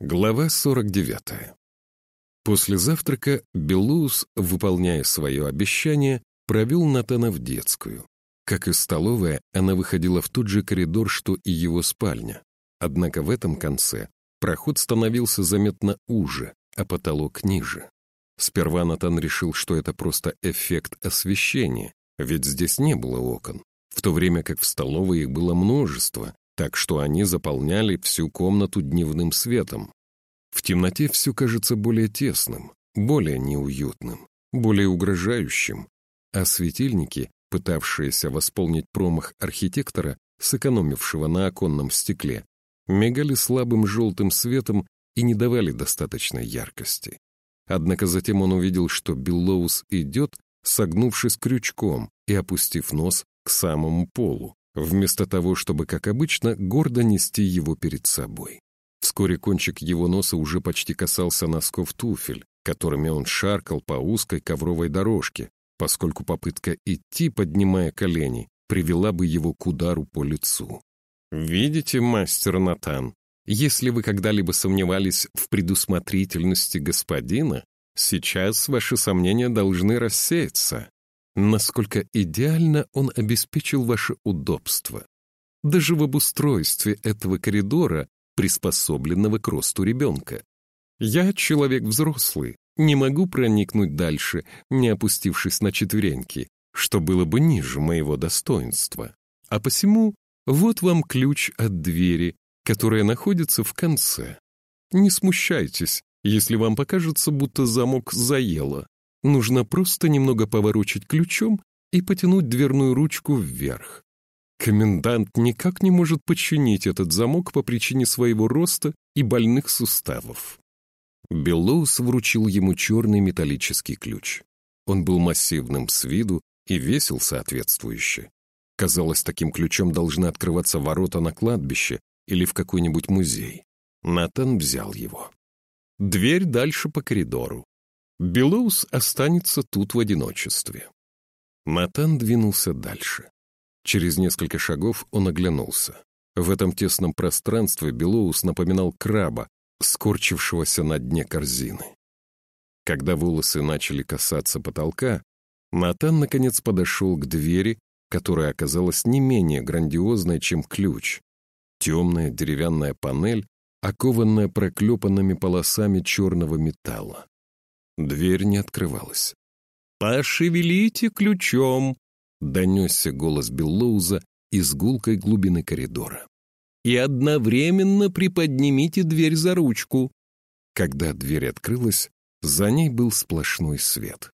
Глава 49. После завтрака Беллоус, выполняя свое обещание, провел Натана в детскую. Как и столовая, она выходила в тот же коридор, что и его спальня. Однако в этом конце проход становился заметно уже, а потолок ниже. Сперва Натан решил, что это просто эффект освещения, ведь здесь не было окон, в то время как в столовой их было множество, так что они заполняли всю комнату дневным светом. В темноте все кажется более тесным, более неуютным, более угрожающим, а светильники, пытавшиеся восполнить промах архитектора, сэкономившего на оконном стекле, мигали слабым желтым светом и не давали достаточной яркости. Однако затем он увидел, что Биллоус идет, согнувшись крючком и опустив нос к самому полу, вместо того, чтобы, как обычно, гордо нести его перед собой. Вскоре кончик его носа уже почти касался носков туфель, которыми он шаркал по узкой ковровой дорожке, поскольку попытка идти, поднимая колени, привела бы его к удару по лицу. «Видите, мастер Натан, если вы когда-либо сомневались в предусмотрительности господина, сейчас ваши сомнения должны рассеяться насколько идеально он обеспечил ваше удобство. Даже в обустройстве этого коридора, приспособленного к росту ребенка. Я человек взрослый, не могу проникнуть дальше, не опустившись на четвереньки, что было бы ниже моего достоинства. А посему вот вам ключ от двери, которая находится в конце. Не смущайтесь, если вам покажется, будто замок заело. Нужно просто немного поворочить ключом и потянуть дверную ручку вверх. Комендант никак не может починить этот замок по причине своего роста и больных суставов. Беллоус вручил ему черный металлический ключ. Он был массивным с виду и весил соответствующе. Казалось, таким ключом должны открываться ворота на кладбище или в какой-нибудь музей. Натан взял его. Дверь дальше по коридору. Белоус останется тут в одиночестве. Матан двинулся дальше. Через несколько шагов он оглянулся. В этом тесном пространстве Белоус напоминал краба, скорчившегося на дне корзины. Когда волосы начали касаться потолка, Матан наконец подошел к двери, которая оказалась не менее грандиозной, чем ключ. Темная деревянная панель, окованная проклепанными полосами черного металла. Дверь не открывалась. «Пошевелите ключом!» — донесся голос Беллоуза из гулкой глубины коридора. «И одновременно приподнимите дверь за ручку». Когда дверь открылась, за ней был сплошной свет.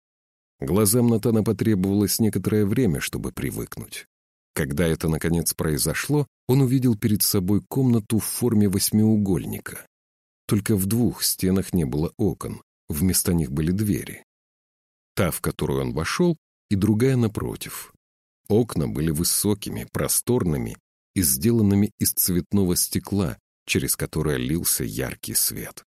Глазам Натана потребовалось некоторое время, чтобы привыкнуть. Когда это, наконец, произошло, он увидел перед собой комнату в форме восьмиугольника. Только в двух стенах не было окон, Вместо них были двери. Та, в которую он вошел, и другая напротив. Окна были высокими, просторными и сделанными из цветного стекла, через которое лился яркий свет.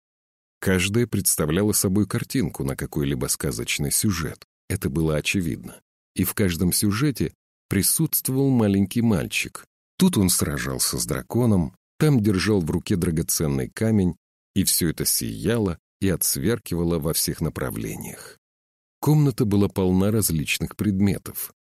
Каждая представляла собой картинку на какой-либо сказочный сюжет. Это было очевидно. И в каждом сюжете присутствовал маленький мальчик. Тут он сражался с драконом, там держал в руке драгоценный камень, и все это сияло, и отсверкивала во всех направлениях. Комната была полна различных предметов.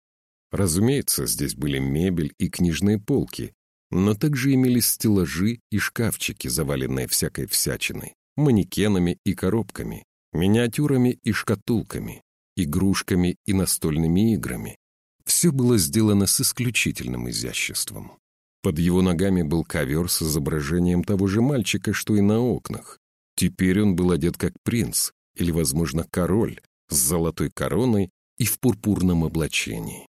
Разумеется, здесь были мебель и книжные полки, но также имелись стеллажи и шкафчики, заваленные всякой всячиной, манекенами и коробками, миниатюрами и шкатулками, игрушками и настольными играми. Все было сделано с исключительным изяществом. Под его ногами был ковер с изображением того же мальчика, что и на окнах, Теперь он был одет как принц, или, возможно, король, с золотой короной и в пурпурном облачении.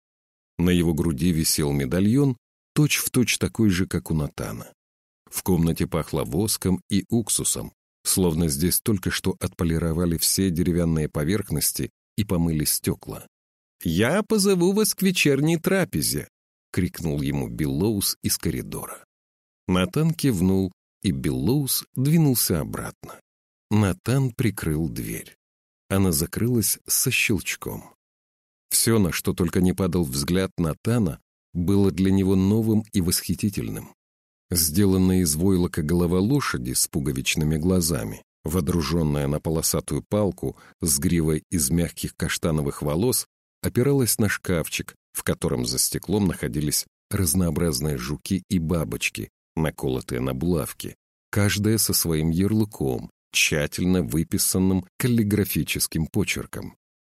На его груди висел медальон, точь-в-точь точь такой же, как у Натана. В комнате пахло воском и уксусом, словно здесь только что отполировали все деревянные поверхности и помыли стекла. «Я позову вас к вечерней трапезе!» — крикнул ему Беллоус из коридора. Натан кивнул и Беллоус двинулся обратно. Натан прикрыл дверь. Она закрылась со щелчком. Все, на что только не падал взгляд Натана, было для него новым и восхитительным. Сделанная из войлока голова лошади с пуговичными глазами, водруженная на полосатую палку с гривой из мягких каштановых волос, опиралась на шкафчик, в котором за стеклом находились разнообразные жуки и бабочки, наколотые на булавки, каждая со своим ярлыком, тщательно выписанным каллиграфическим почерком.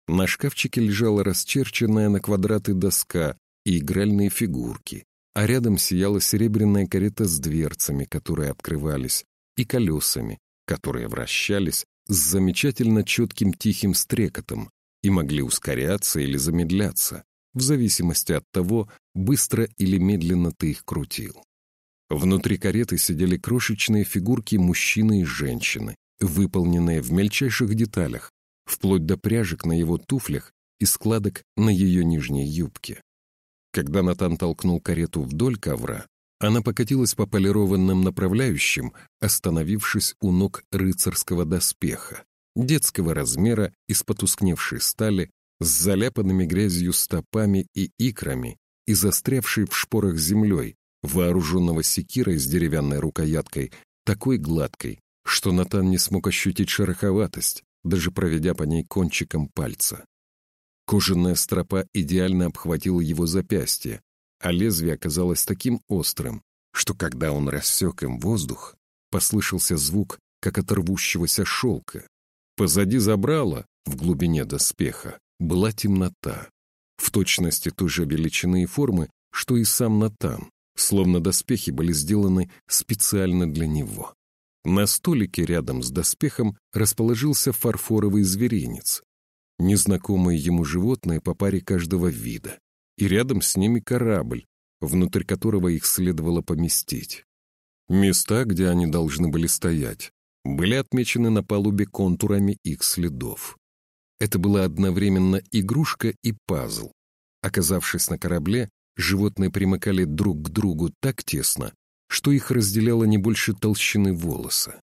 На шкафчике лежала расчерченная на квадраты доска и игральные фигурки, а рядом сияла серебряная карета с дверцами, которые открывались, и колесами, которые вращались с замечательно четким тихим стрекотом и могли ускоряться или замедляться, в зависимости от того, быстро или медленно ты их крутил. Внутри кареты сидели крошечные фигурки мужчины и женщины, выполненные в мельчайших деталях, вплоть до пряжек на его туфлях и складок на ее нижней юбке. Когда Натан толкнул карету вдоль ковра, она покатилась по полированным направляющим, остановившись у ног рыцарского доспеха, детского размера из потускневшей стали, с заляпанными грязью стопами и икрами и застрявшей в шпорах землей, вооруженного секирой с деревянной рукояткой, такой гладкой, что Натан не смог ощутить шероховатость, даже проведя по ней кончиком пальца. Кожаная стропа идеально обхватила его запястье, а лезвие оказалось таким острым, что когда он рассек им воздух, послышался звук, как от рвущегося шелка. Позади забрала, в глубине доспеха, была темнота, в точности той же величины и формы, что и сам Натан, словно доспехи были сделаны специально для него. На столике рядом с доспехом расположился фарфоровый зверинец, незнакомые ему животные по паре каждого вида, и рядом с ними корабль, внутрь которого их следовало поместить. Места, где они должны были стоять, были отмечены на палубе контурами их следов. Это была одновременно игрушка и пазл. Оказавшись на корабле, животные примыкали друг к другу так тесно, что их разделяло не больше толщины волоса.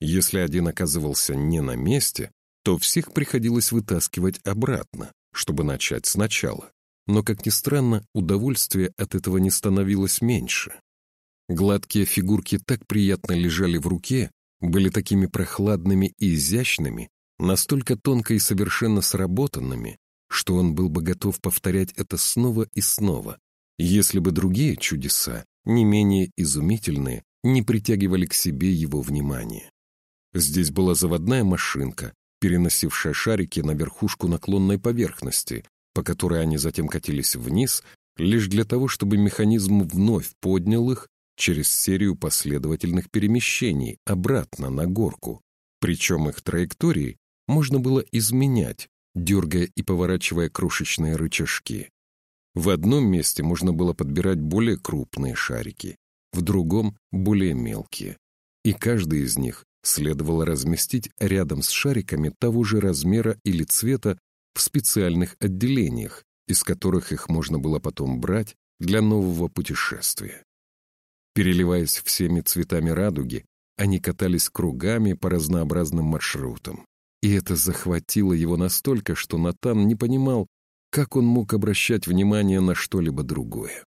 Если один оказывался не на месте, то всех приходилось вытаскивать обратно, чтобы начать сначала. Но, как ни странно, удовольствия от этого не становилось меньше. Гладкие фигурки так приятно лежали в руке, были такими прохладными и изящными, настолько тонко и совершенно сработанными, что он был бы готов повторять это снова и снова, если бы другие чудеса, не менее изумительные, не притягивали к себе его внимание. Здесь была заводная машинка, переносившая шарики на верхушку наклонной поверхности, по которой они затем катились вниз, лишь для того, чтобы механизм вновь поднял их через серию последовательных перемещений обратно на горку. Причем их траектории можно было изменять, дергая и поворачивая крошечные рычажки. В одном месте можно было подбирать более крупные шарики, в другом — более мелкие. И каждый из них следовало разместить рядом с шариками того же размера или цвета в специальных отделениях, из которых их можно было потом брать для нового путешествия. Переливаясь всеми цветами радуги, они катались кругами по разнообразным маршрутам. И это захватило его настолько, что Натан не понимал, как он мог обращать внимание на что-либо другое.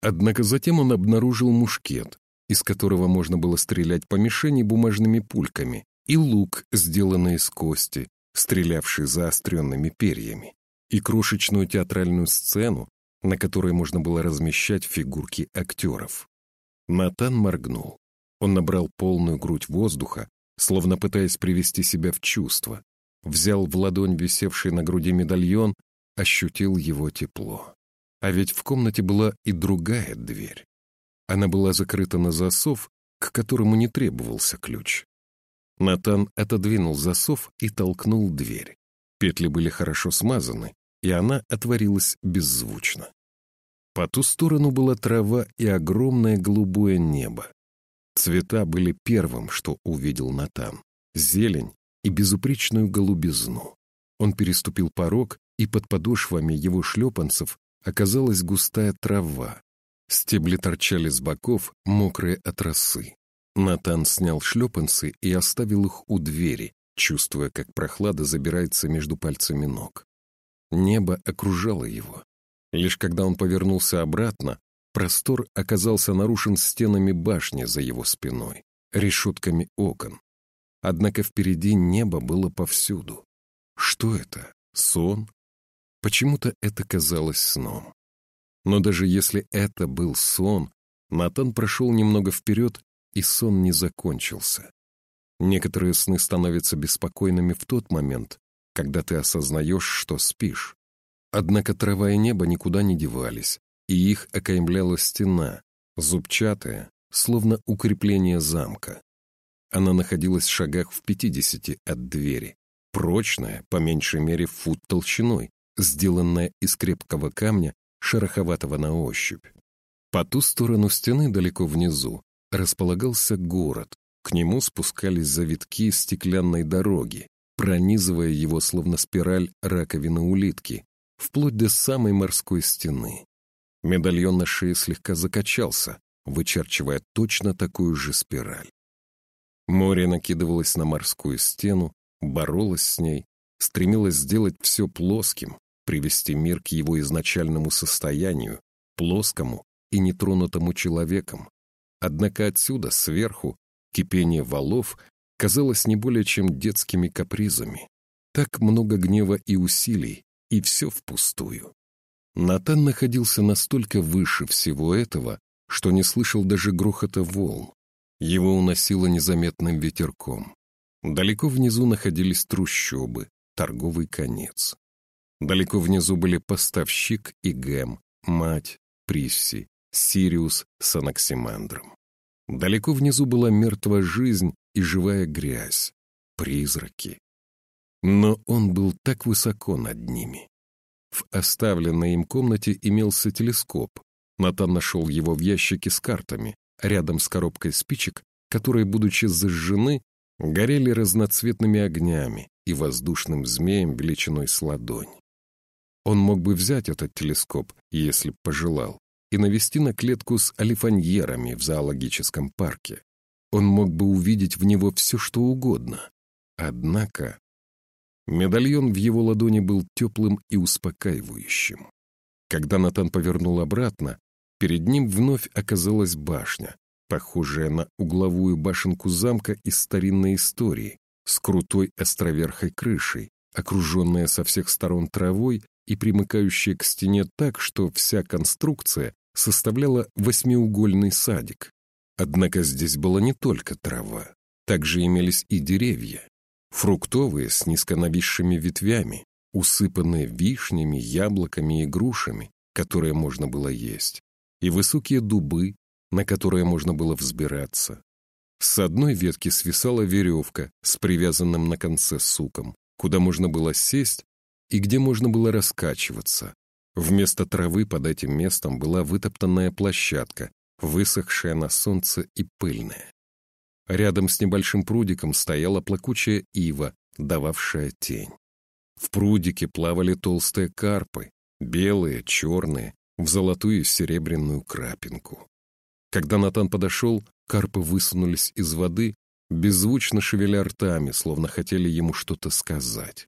Однако затем он обнаружил мушкет, из которого можно было стрелять по мишени бумажными пульками, и лук, сделанный из кости, стрелявший заостренными перьями, и крошечную театральную сцену, на которой можно было размещать фигурки актеров. Натан моргнул. Он набрал полную грудь воздуха, словно пытаясь привести себя в чувство, взял в ладонь висевший на груди медальон, ощутил его тепло. А ведь в комнате была и другая дверь. Она была закрыта на засов, к которому не требовался ключ. Натан отодвинул засов и толкнул дверь. Петли были хорошо смазаны, и она отворилась беззвучно. По ту сторону была трава и огромное голубое небо. Цвета были первым, что увидел Натан. Зелень и безупречную голубизну. Он переступил порог, и под подошвами его шлепанцев оказалась густая трава. Стебли торчали с боков, мокрые от росы. Натан снял шлепанцы и оставил их у двери, чувствуя, как прохлада забирается между пальцами ног. Небо окружало его. Лишь когда он повернулся обратно, простор оказался нарушен стенами башни за его спиной, решетками окон. Однако впереди небо было повсюду. Что это? Сон? Почему-то это казалось сном. Но даже если это был сон, Натан прошел немного вперед, и сон не закончился. Некоторые сны становятся беспокойными в тот момент, когда ты осознаешь, что спишь. Однако трава и небо никуда не девались, и их окаймляла стена, зубчатая, словно укрепление замка. Она находилась в шагах в пятидесяти от двери, прочная, по меньшей мере фут толщиной, сделанная из крепкого камня, шероховатого на ощупь. По ту сторону стены, далеко внизу, располагался город. К нему спускались завитки стеклянной дороги, пронизывая его словно спираль раковины улитки, вплоть до самой морской стены. Медальон на шее слегка закачался, вычерчивая точно такую же спираль. Море накидывалось на морскую стену, боролось с ней, стремилось сделать все плоским, привести мир к его изначальному состоянию, плоскому и нетронутому человеком. Однако отсюда, сверху, кипение валов казалось не более чем детскими капризами. Так много гнева и усилий, и все впустую. Натан находился настолько выше всего этого, что не слышал даже грохота волн. Его уносило незаметным ветерком. Далеко внизу находились трущобы, торговый конец. Далеко внизу были поставщик и Гэм, мать, Присси, Сириус с Анаксимандром. Далеко внизу была мертвая жизнь и живая грязь, призраки. Но он был так высоко над ними. В оставленной им комнате имелся телескоп. Натан нашел его в ящике с картами, рядом с коробкой спичек, которые, будучи зажжены, горели разноцветными огнями и воздушным змеем величиной с ладонь. Он мог бы взять этот телескоп, если б пожелал, и навести на клетку с алифаньерами в зоологическом парке. Он мог бы увидеть в него все, что угодно. Однако медальон в его ладони был теплым и успокаивающим. Когда Натан повернул обратно, перед ним вновь оказалась башня, похожая на угловую башенку замка из старинной истории, с крутой островерхой крышей, окруженная со всех сторон травой и примыкающая к стене так, что вся конструкция составляла восьмиугольный садик. Однако здесь была не только трава, также имелись и деревья, фруктовые с низко нависшими ветвями, усыпанные вишнями, яблоками и грушами, которые можно было есть, и высокие дубы, на которые можно было взбираться. С одной ветки свисала веревка с привязанным на конце суком, куда можно было сесть и где можно было раскачиваться. Вместо травы под этим местом была вытоптанная площадка, высохшая на солнце и пыльная. Рядом с небольшим прудиком стояла плакучая ива, дававшая тень. В прудике плавали толстые карпы, белые, черные, в золотую и серебряную крапинку. Когда Натан подошел, карпы высунулись из воды, беззвучно шевеля ртами, словно хотели ему что-то сказать.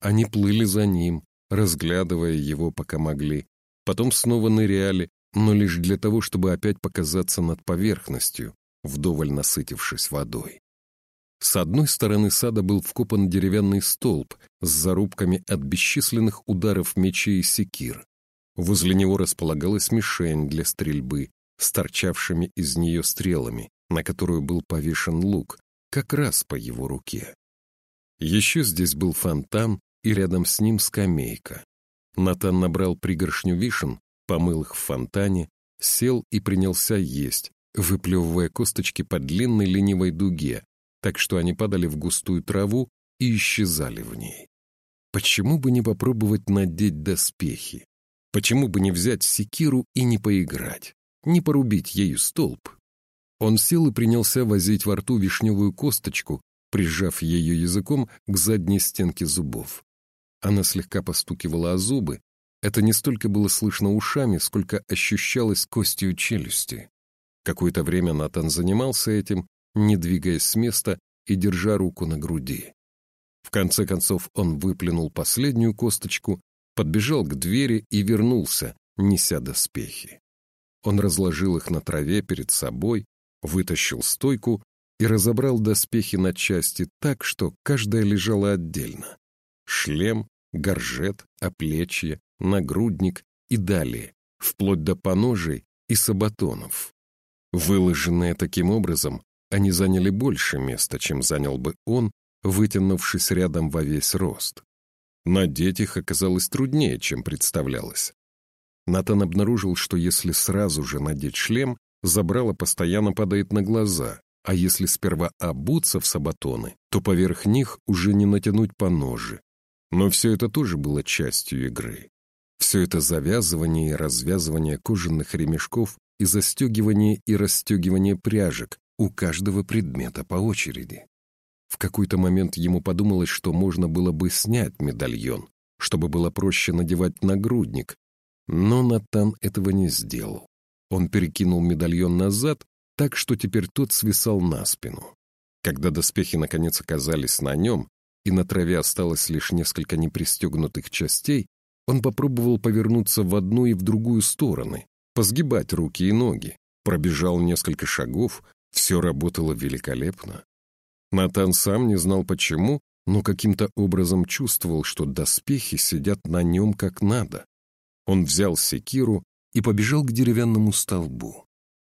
Они плыли за ним, разглядывая его, пока могли, потом снова ныряли, но лишь для того, чтобы опять показаться над поверхностью, вдоволь насытившись водой. С одной стороны сада был вкопан деревянный столб с зарубками от бесчисленных ударов мечей и секир. Возле него располагалась мишень для стрельбы, с торчавшими из нее стрелами, на которую был повешен лук, как раз по его руке. Еще здесь был фонтан и рядом с ним скамейка. Натан набрал пригоршню вишен, помыл их в фонтане, сел и принялся есть, выплевывая косточки по длинной ленивой дуге, так что они падали в густую траву и исчезали в ней. Почему бы не попробовать надеть доспехи? Почему бы не взять секиру и не поиграть? не порубить ею столб. Он сел и принялся возить во рту вишневую косточку, прижав ее языком к задней стенке зубов. Она слегка постукивала о зубы. Это не столько было слышно ушами, сколько ощущалось костью челюсти. Какое-то время Натан занимался этим, не двигаясь с места и держа руку на груди. В конце концов он выплюнул последнюю косточку, подбежал к двери и вернулся, неся доспехи. Он разложил их на траве перед собой, вытащил стойку и разобрал доспехи на части так, что каждая лежала отдельно. Шлем, горжет, оплечье, нагрудник и далее, вплоть до поножей и сабатонов. Выложенные таким образом, они заняли больше места, чем занял бы он, вытянувшись рядом во весь рост. Надеть их оказалось труднее, чем представлялось. Натан обнаружил, что если сразу же надеть шлем, забрало постоянно падает на глаза, а если сперва обуться в сабатоны, то поверх них уже не натянуть по ножи. Но все это тоже было частью игры. Все это завязывание и развязывание кожаных ремешков и застегивание и расстегивание пряжек у каждого предмета по очереди. В какой-то момент ему подумалось, что можно было бы снять медальон, чтобы было проще надевать нагрудник, но Натан этого не сделал. Он перекинул медальон назад, так что теперь тот свисал на спину. Когда доспехи наконец оказались на нем, и на траве осталось лишь несколько непристегнутых частей, он попробовал повернуться в одну и в другую стороны, позгибать руки и ноги, пробежал несколько шагов, все работало великолепно. Натан сам не знал почему, но каким-то образом чувствовал, что доспехи сидят на нем как надо. Он взял секиру и побежал к деревянному столбу.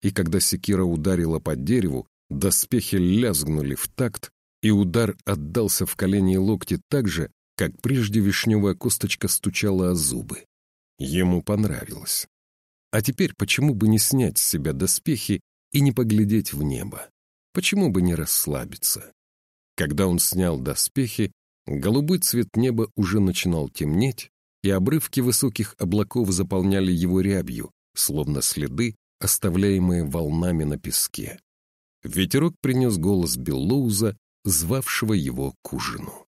И когда секира ударила по дереву, доспехи лязгнули в такт, и удар отдался в колени и локти так же, как прежде вишневая косточка стучала о зубы. Ему понравилось. А теперь почему бы не снять с себя доспехи и не поглядеть в небо? Почему бы не расслабиться? Когда он снял доспехи, голубой цвет неба уже начинал темнеть, и обрывки высоких облаков заполняли его рябью, словно следы, оставляемые волнами на песке. Ветерок принес голос Беллоуза, звавшего его к ужину.